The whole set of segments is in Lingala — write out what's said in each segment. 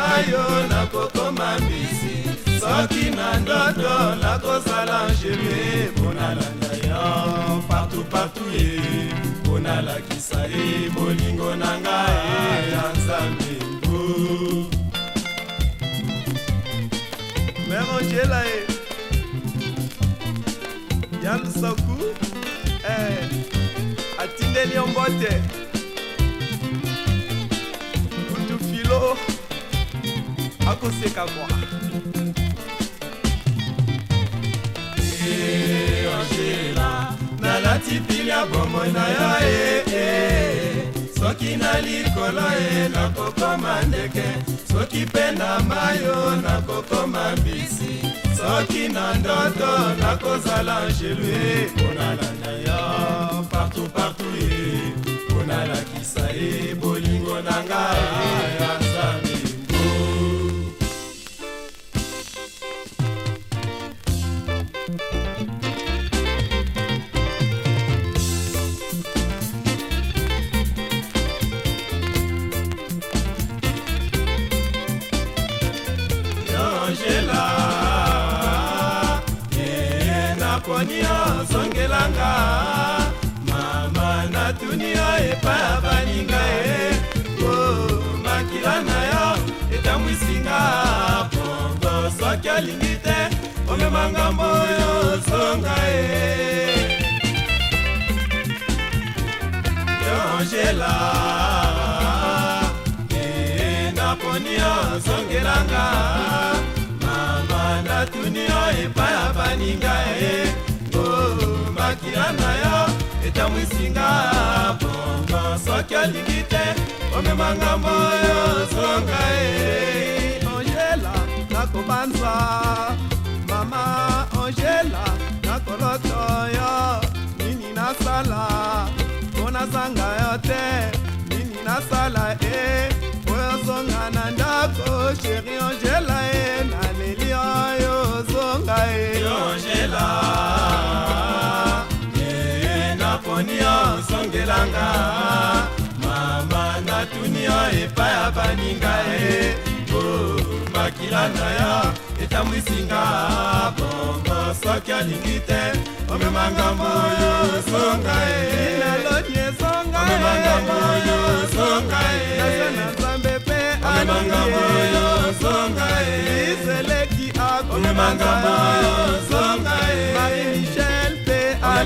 mayo nakokoma mbisi soki na ndoto nakozala ngeme mponalanga yo partout partout ye mponalakisa ye bolingo na ngai ya nzambe mbu memo njela ye eh. yamsoku eh, atindeli yo mbote kutu filo akoseka kwa angela nalati pili ya bomoi na yo ee eh, eh. soki na likolo ye eh, nakokoma ndeke soki mpe na mayo nakokoma mbisi soki na ndoto nakozala angelu ye ponala na yo partout partout ye ponalakisa ye bolingo na ngai ya nzambe epai ya baninga e oh, makila na yo etamwisinga pongo soki alingi te omema ngambo oyo songa e yongela naponi yo e, e, zongelanga mama natuni yo epai ya baninga e o oh, makila na yo etamwisinga bongo soki olingi te omemanga moyo zonga e ongela nakobanza mama ongela nakoloto yo nini nasala mpo nazanga yo te nini nasala e oyo ozonga na ndako sheri ongela e naleli oyo ozonga e ongela moni yo osongelanga mama natuni yo epai ya baninga e o oh, makila na yo etambwisinga bongo soki alingi te omema ngambo oyo osonga eleloni ezongaomema ngambo oyo osonga na nzambe mpe omema ngambo oyo osonga iseleki akomema ngambo oyo osonga e. marie michel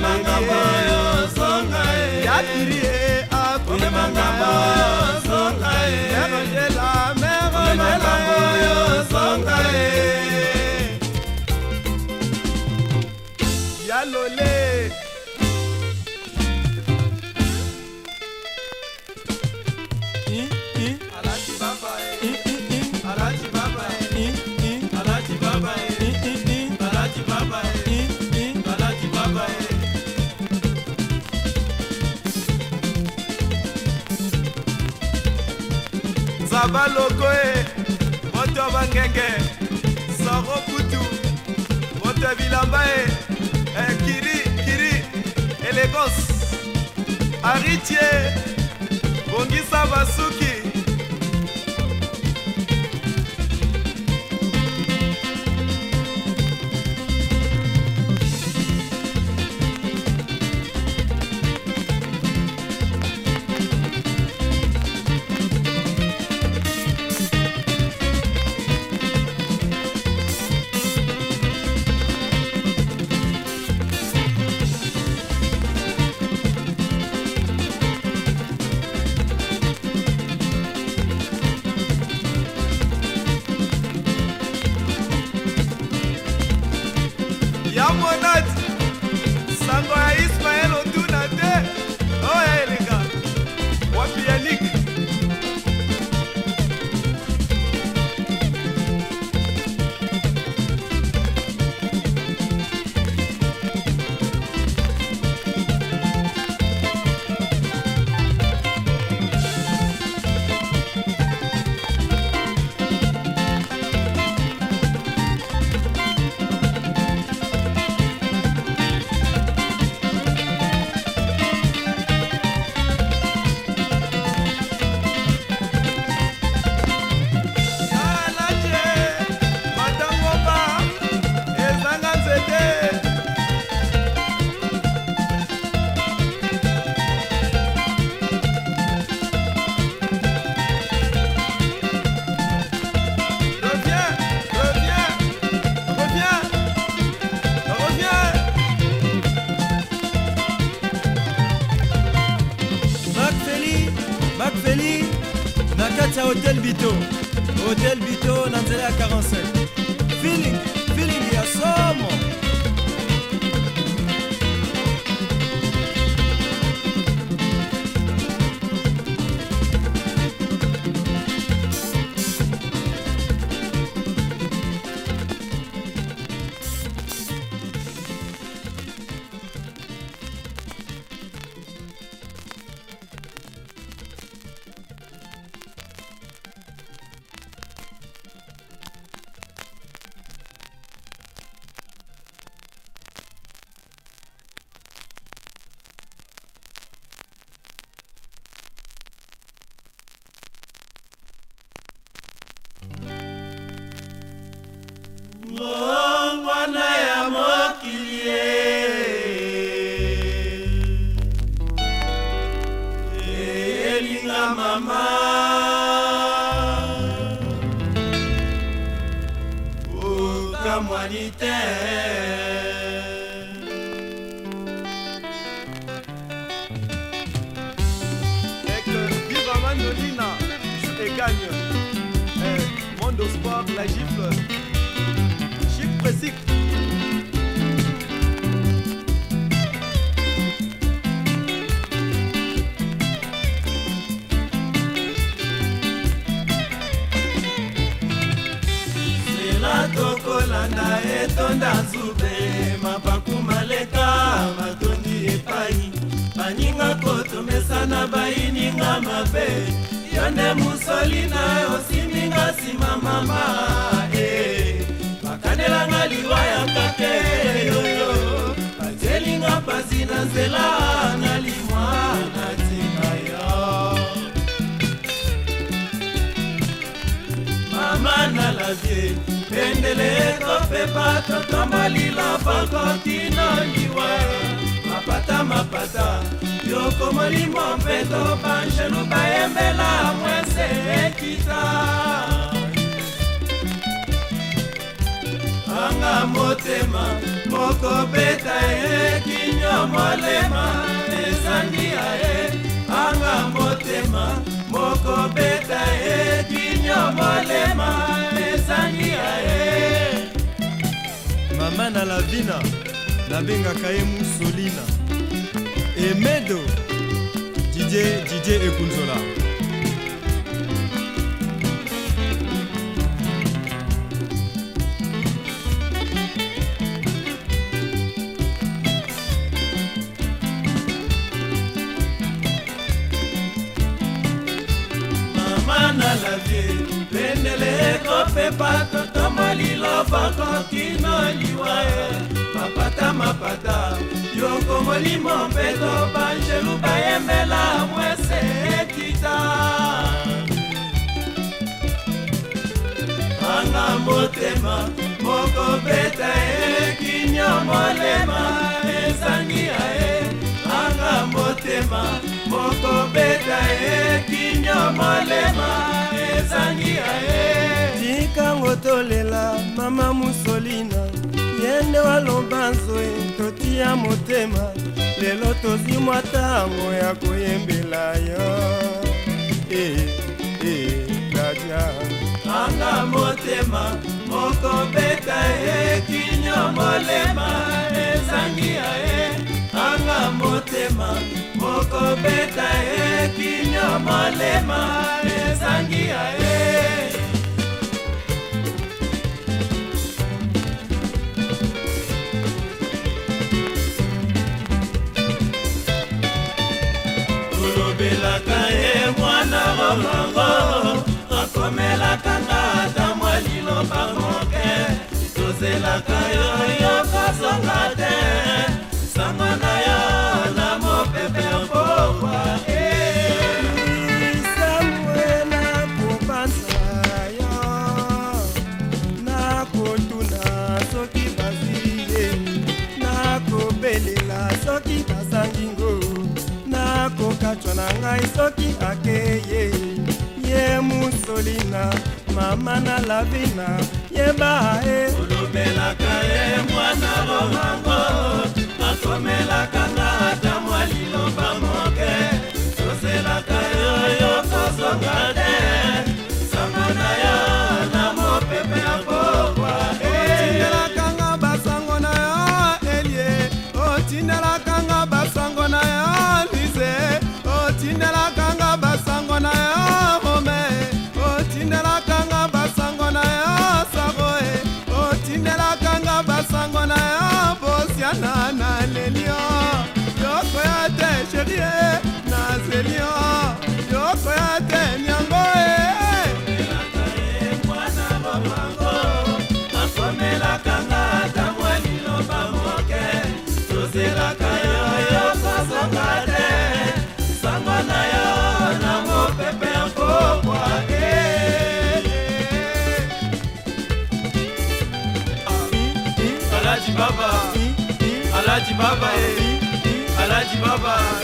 makambo oyo zonga ye yakiri e akoma makambo oyo zonga ye yabandelama baloko e moto ya bangenge saro putu moto ya bilamba e eh, kiri kiri elegos aritie bongisa basuki gravier pendele kopepa totamba lilaba kotina liwa mapata mapata yoko molimo mpeto banjelu bayembela mwese ekita anga motema mokobeta ye kinyo molema ezangi ya ye anga motema mokobeta ye kinyo yo bolema ezangi ya ye mama na lavina nabengaka ye musolina emedo didie didie ekunzola bakoki no liwa ye mapata mapata yoko molimo mpeto banjelu bayembela mwese ekita anga motema mokobeta ekinyo molema ezangi aye anga motema mokobeta ekinyo molema ezangi aye tolela mama musolina ye nde waloba nzoe totiya motema lelo tozwi mwa ntango ya koyembela yo e eh, e eh, dadia anga motema mokobeta ekinyo molema ezangi aye anga motema mokobeta ekinyo molema ezangi aye tomelaka nga ata mwa liloba moke tozelaka yo yokosonga te sango na yo na mopepe okokwa esamwela kopanza yo nakotuna soki baziye nakobelela soki basangingo nakokatwa na ngai soki kolina mama na lavina yeba e olobelaka ye mwana romango asomelaka nga ata mwa liloba moke soselaka Alhaji Baba, eh. Baba.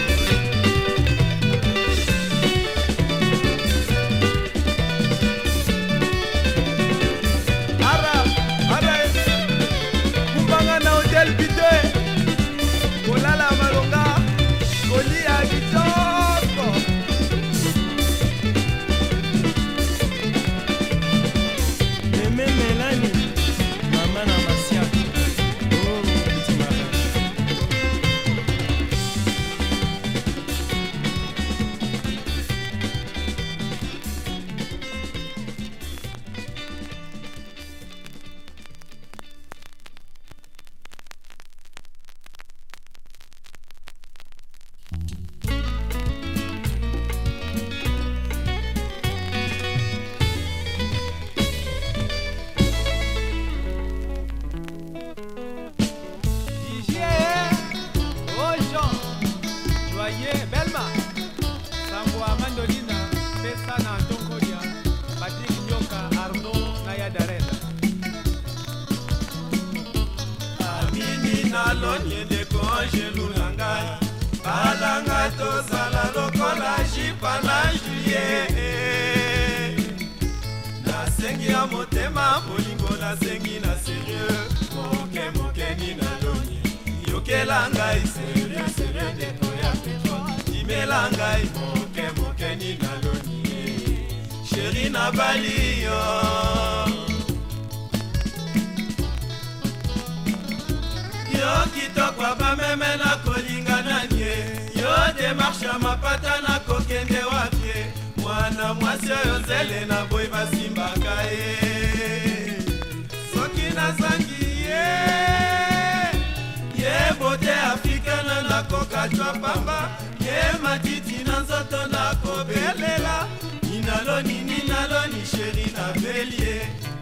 nabeli ye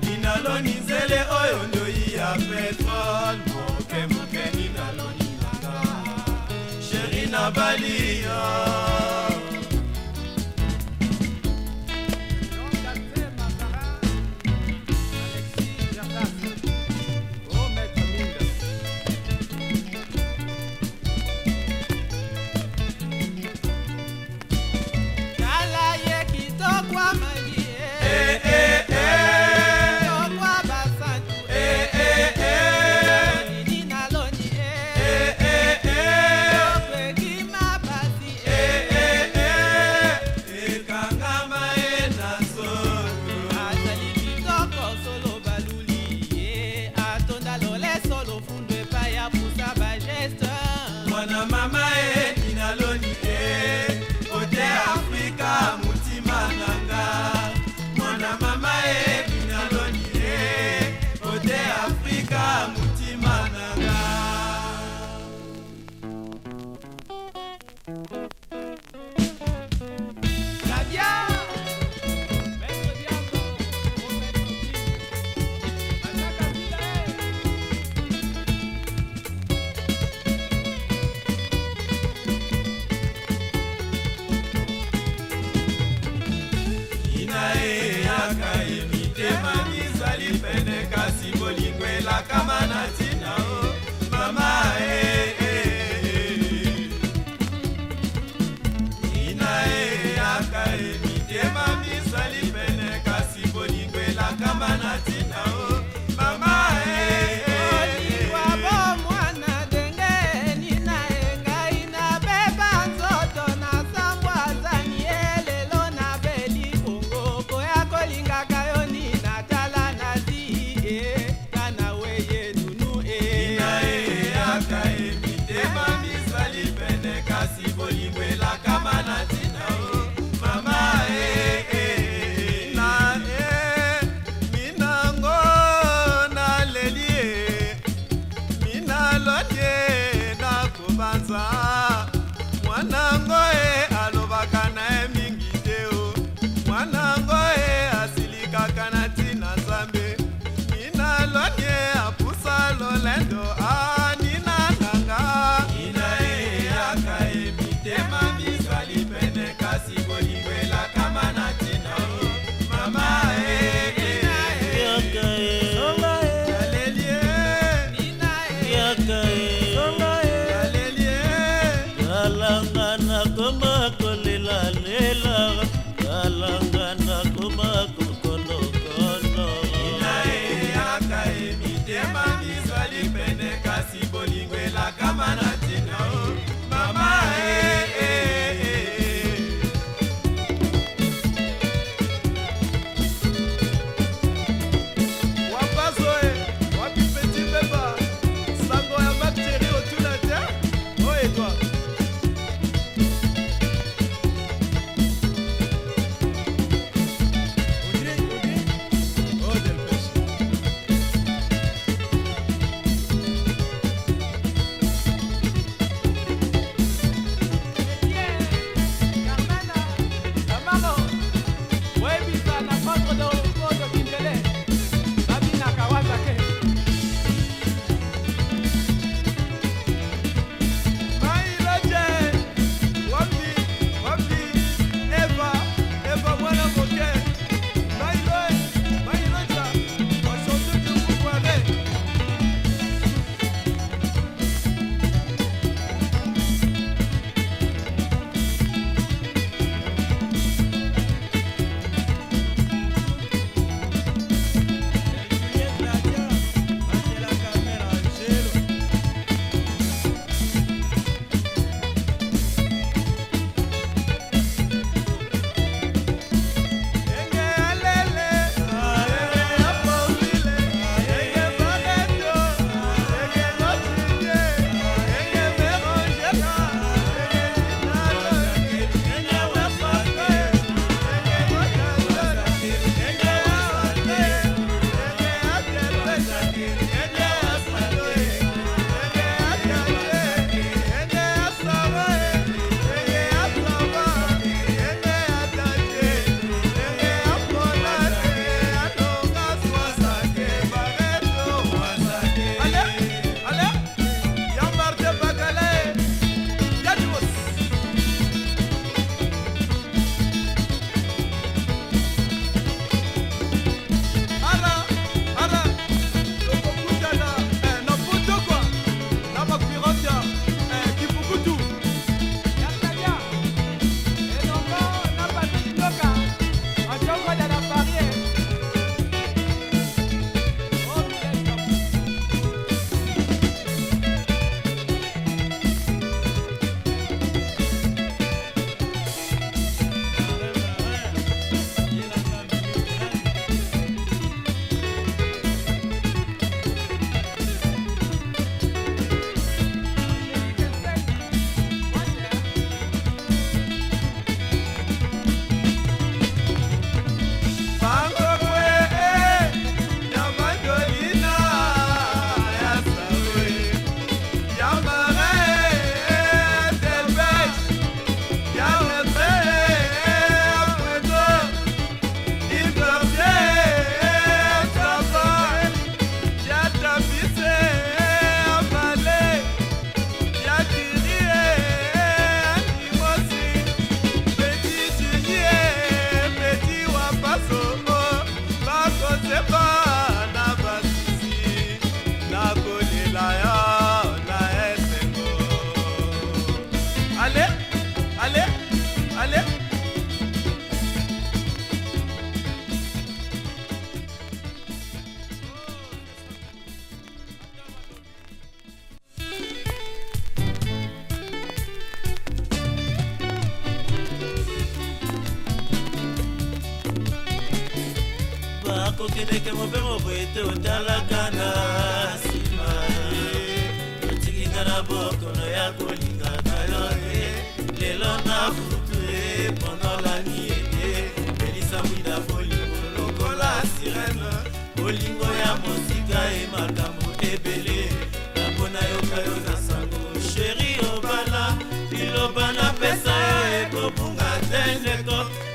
ninaloni nzele oyo ndoyi ya petrole moke mokeni naloningaka sheri nabali kolikwe la kamanati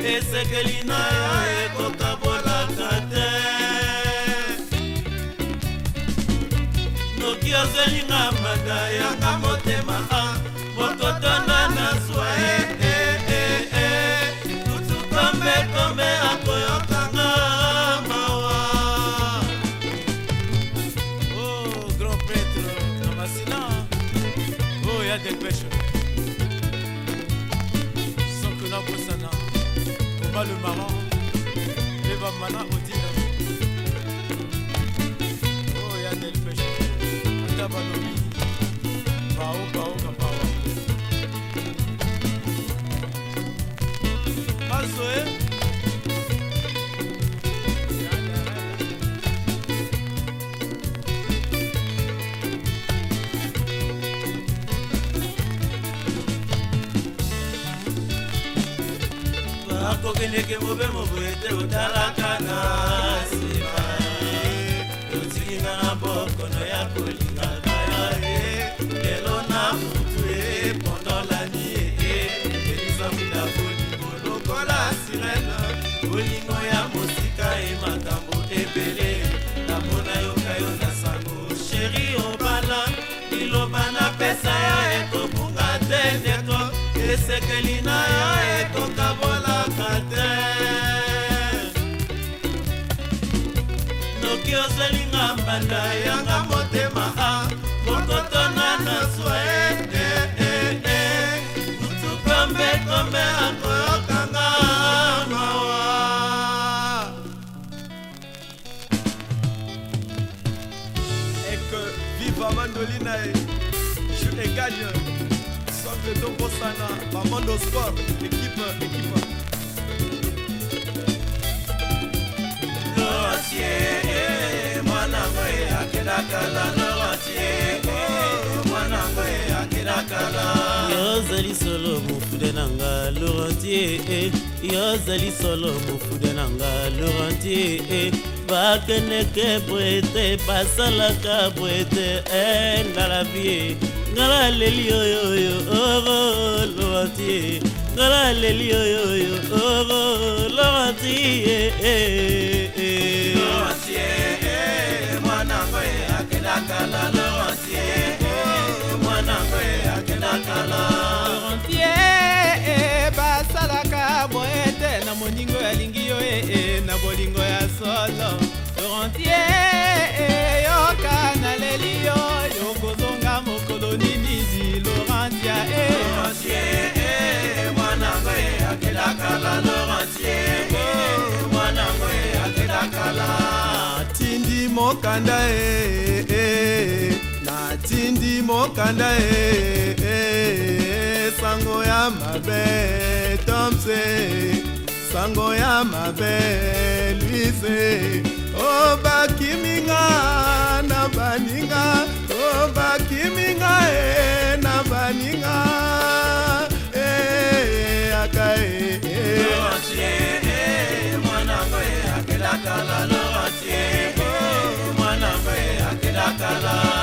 esekeli na yo ekoka mana odina oya oh, delpeche ota balobi baobao ndenge mobe moboye te otalaka na nsima otilinga na bokono ya kolingaka yo e lelo na mutu e pondolani e, e. elisafidafoli kolokola sirene olingo ya mosika e makambo ebele namona yoka yo na sango sheri obala liloba napesa yo ekobunga te ndeko esekeli na yo ekokabola ozolinga mbanda yanga motema a kokotona na swete eh, eh, eh, mutukombekombe akoyokanga mawa eke viva mandolina e jus egagne socle dombosana bamando sport ekipe ekipe dossier akelakala noratie eh, mwanango e akelakala yozali solo mofude na nga lorantie eh. yozali solo mofude na nga lorantie eh. bakendeke bwete basalaka bwete endala vie ngala leli oyoyo oro lorantie ngala leli oyoyo oro lorantie lorantie frontiere eh, basalaka boye te na moningo ya lingi yo ee eh, eh, na bolingo ya solo frontiere yoka na leli yo yokozonga mokolo nini di lorantia e mwanango e akelaka la lorantier mwanango e akelaka la tindi mokanda e natindi mokanda e ya mabe tomse sango ya mabe lise obakiminga na baninga obakiminga e na baninga e aka e mwanango e akelakala lorantie mwanango e akelakala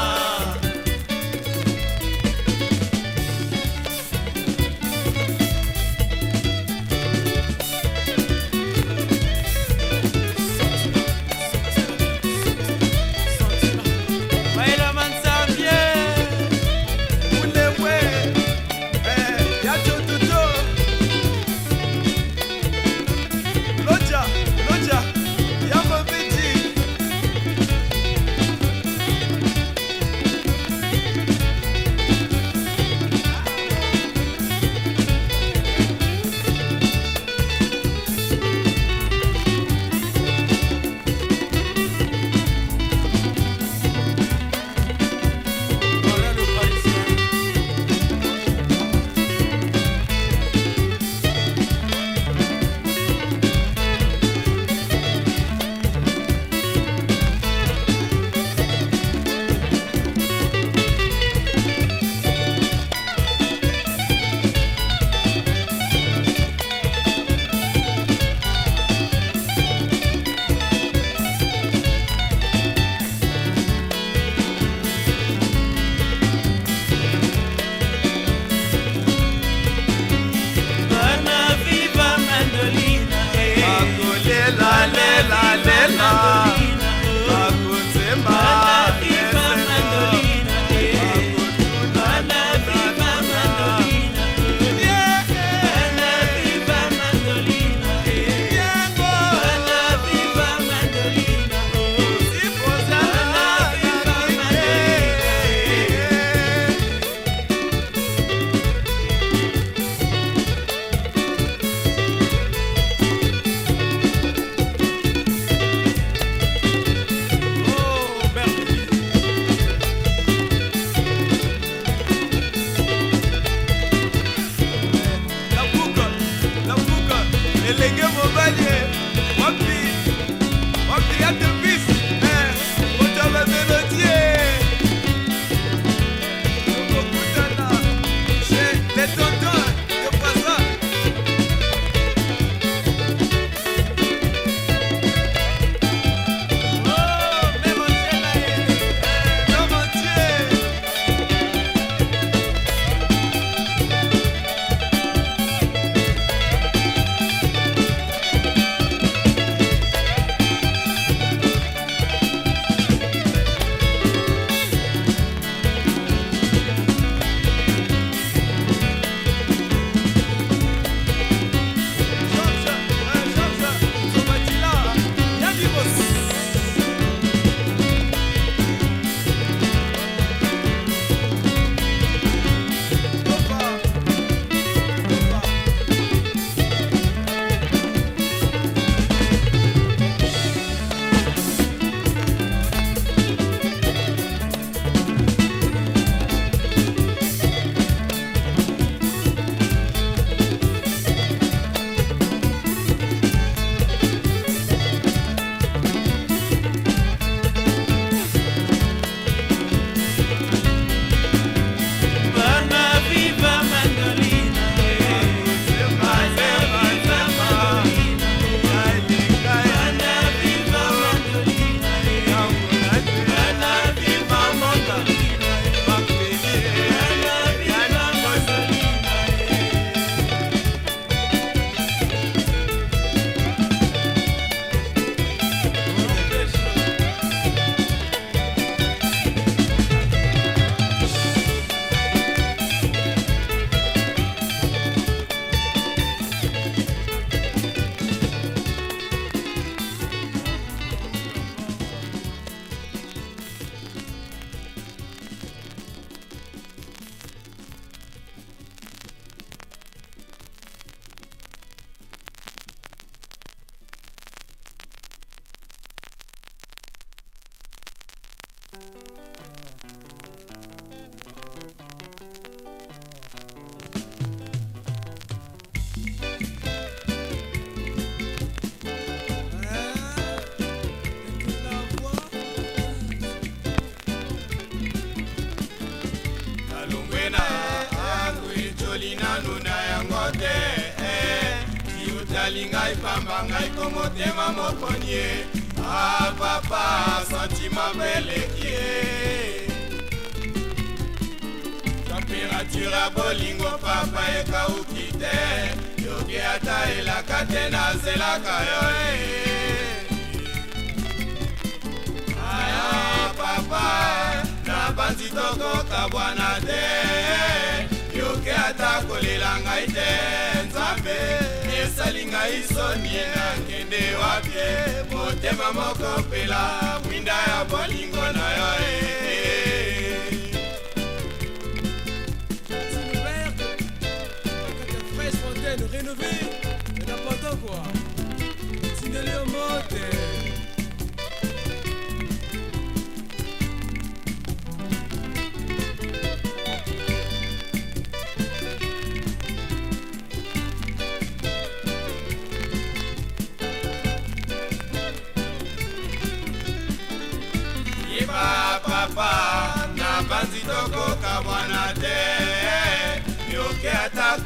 osali ngai soni nakende wapie motema moko mpela mwinda ya bolingo na yo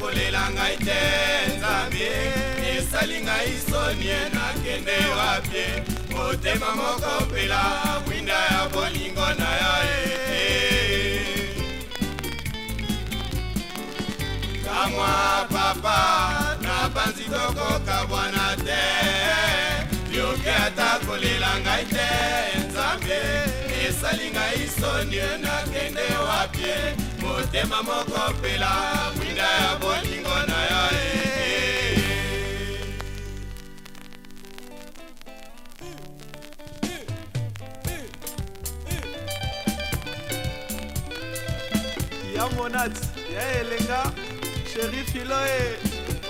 kolela ngai te nzambe esali ngai sonie nakende wapie motema moko mpela mwinda ya bolingo na ya e eh. kamwa papa napanzi tokokabwana te yoke ata kolela ngai te nzambe esali ngai sonie nakende wapie motema moko pela mwinda ya bolingo na yo eh. ya monat ya elenga sheri filo e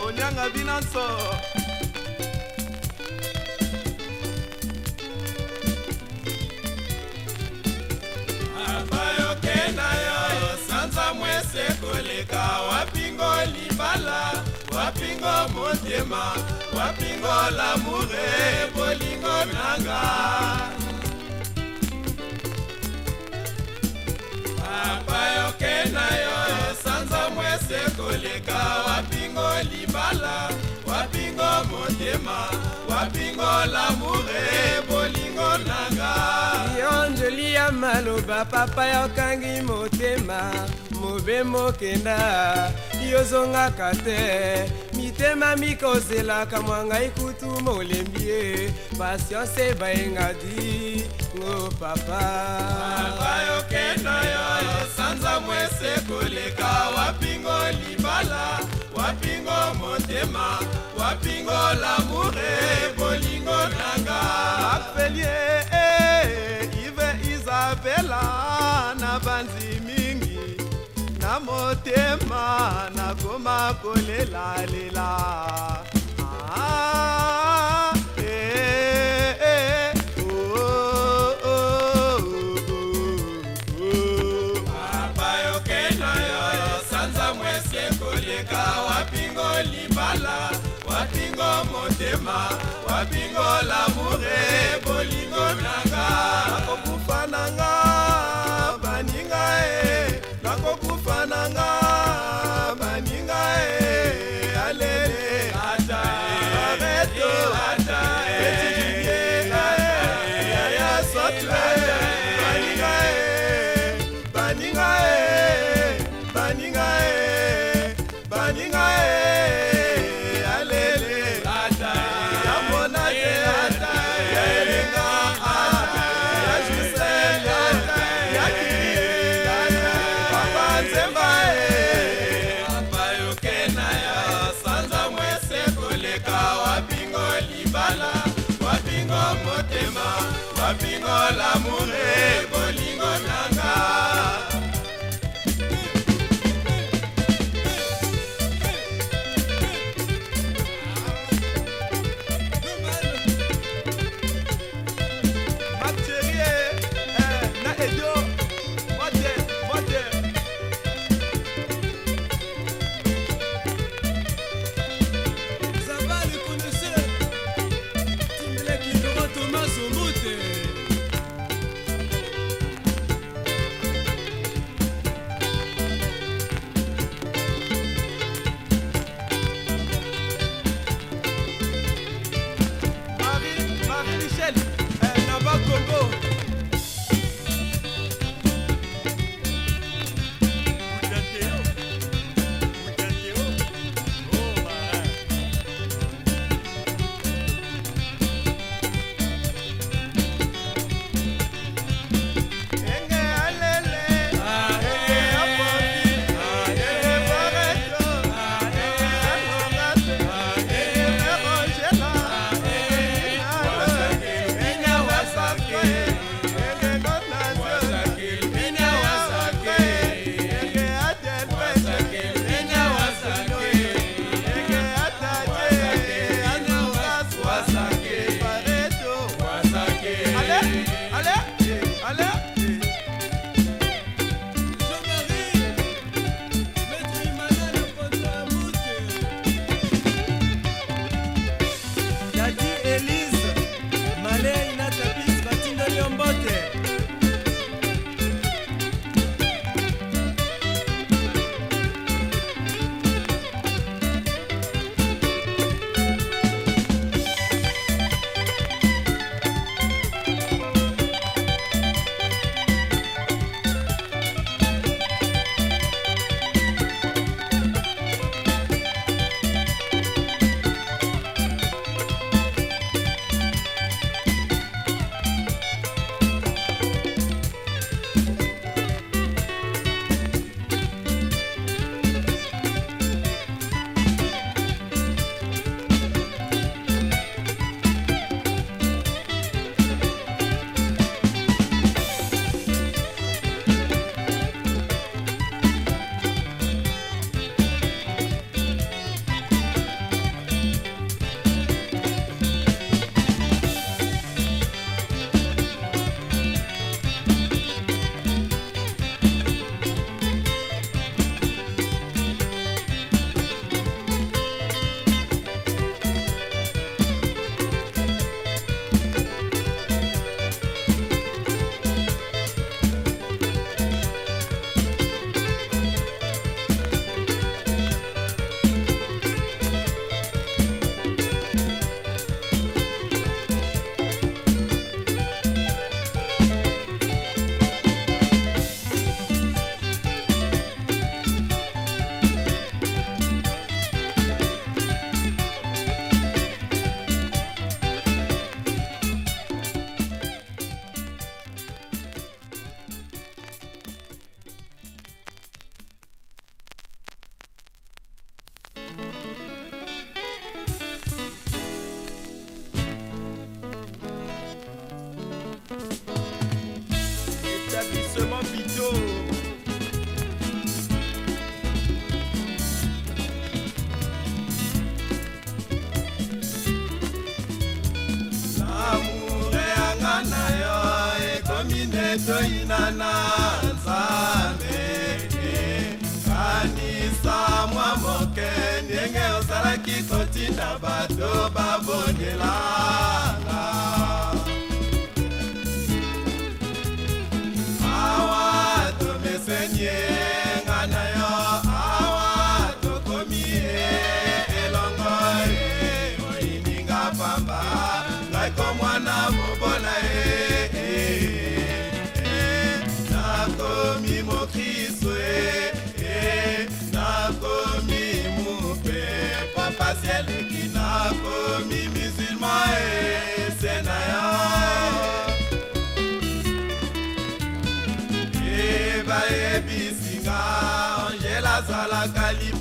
onyanga bina nso wapingo libala wapingo motema wapingo lamoure bolingo nanga papa yoke na yo sanza mwese koleka wapingo libala wapingo motema wapingo lamoure bolingo nanga yo njoli ya maloba papa yokangi motema mobembo kenda soki ozongaka te mitema mikozelaka mwangai kutu molembi ye pasianse bayenga di ngo papa papa yokenda yo sanza mwese koleka wapingo libala wapingo motema wapingo lamour bolingo nanga apelie motema nakoma kolelalela libala wapingo motema wapingo lamure bolingo nanga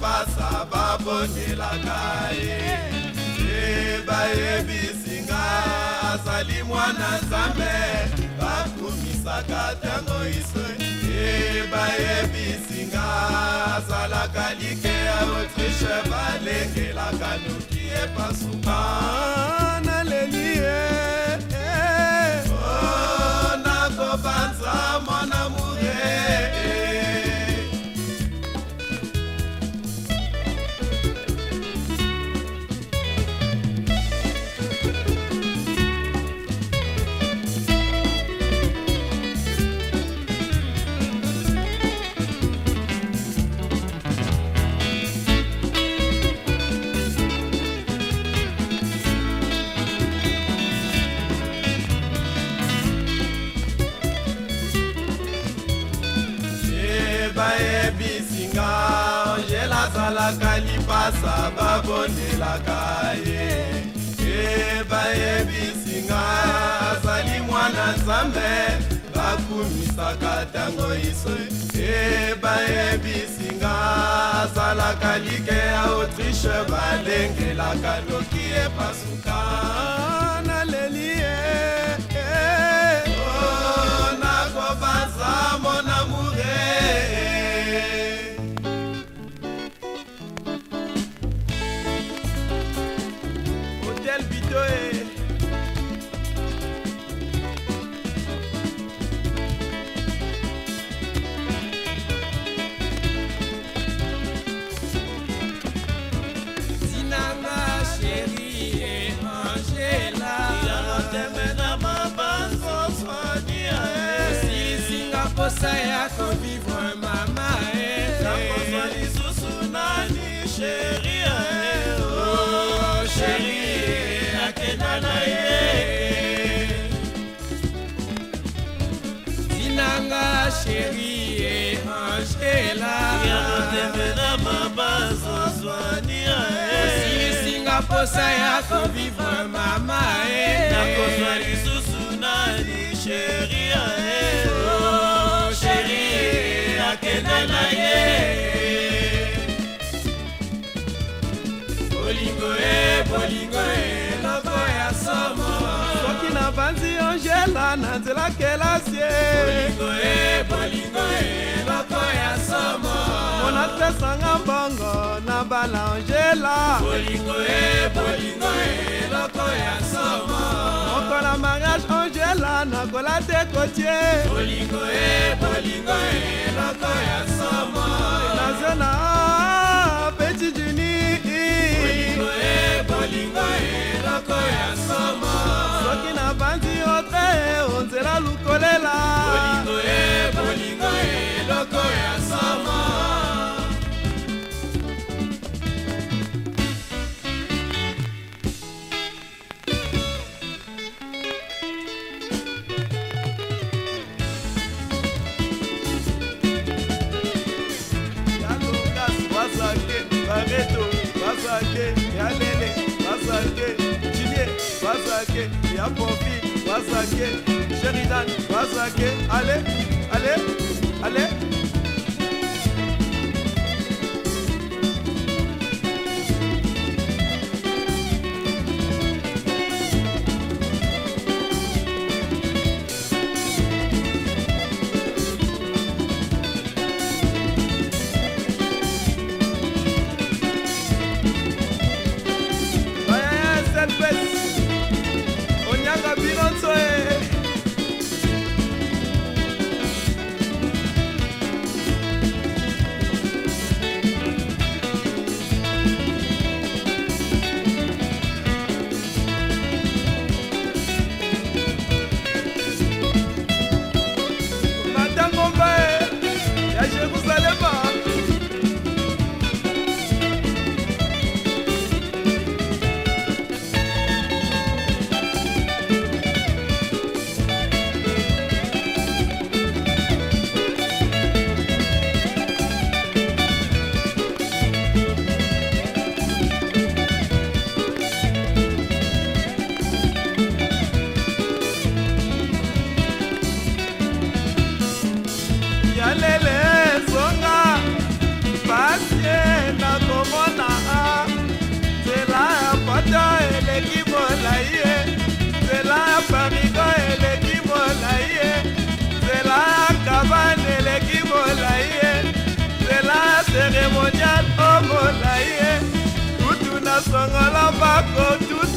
pasa baponelaka ye e bayebisi ngai azali mwana nzambe bakumisaka ntango iso e bayebisi ngai azalaka like ya autriche balengelaka noki epasuka nyonso babondelaka ye ye bayebisi nga azali mwana nzambe bakumisaka ntango iso ye bayebisi nga azalaka like ya autriche balengelaka noki epasuka kasa ya kovivre mama eh. nakozwa lisusu nani sheri sheri eh, oh. akenda na ye tinanga sheri eh, angelayatembela mabazozwania osilisinga posa ya kovivre mama nakozwa lisusu nani sheri nakenda na ye bolingo e bolingo eloko ya somo soki navanzi ongela na nzela kelasi e. bolingo e bolingo eloko mona pesanga mbongo na balangela bolingo e bolingo eloko ya somo moko na mariage angela nakola te kotie bolingo e bolingo eloko ya somo nazona peti juni bolingo e bolingo eloko ya somo soki na bandi ote onzela lukolela bolingo e bolingo e biloko ya sama yalele bazake julie bazake ya popi bazake sheridan bazake ale ale Kale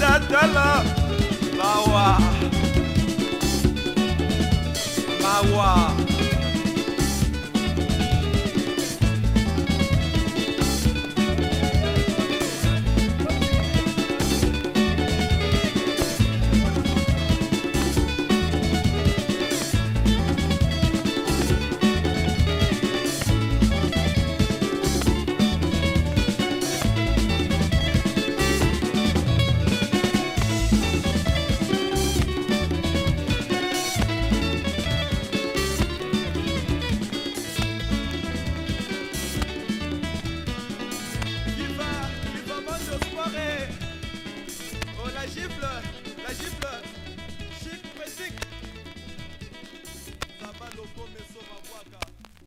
dáadáa la wà la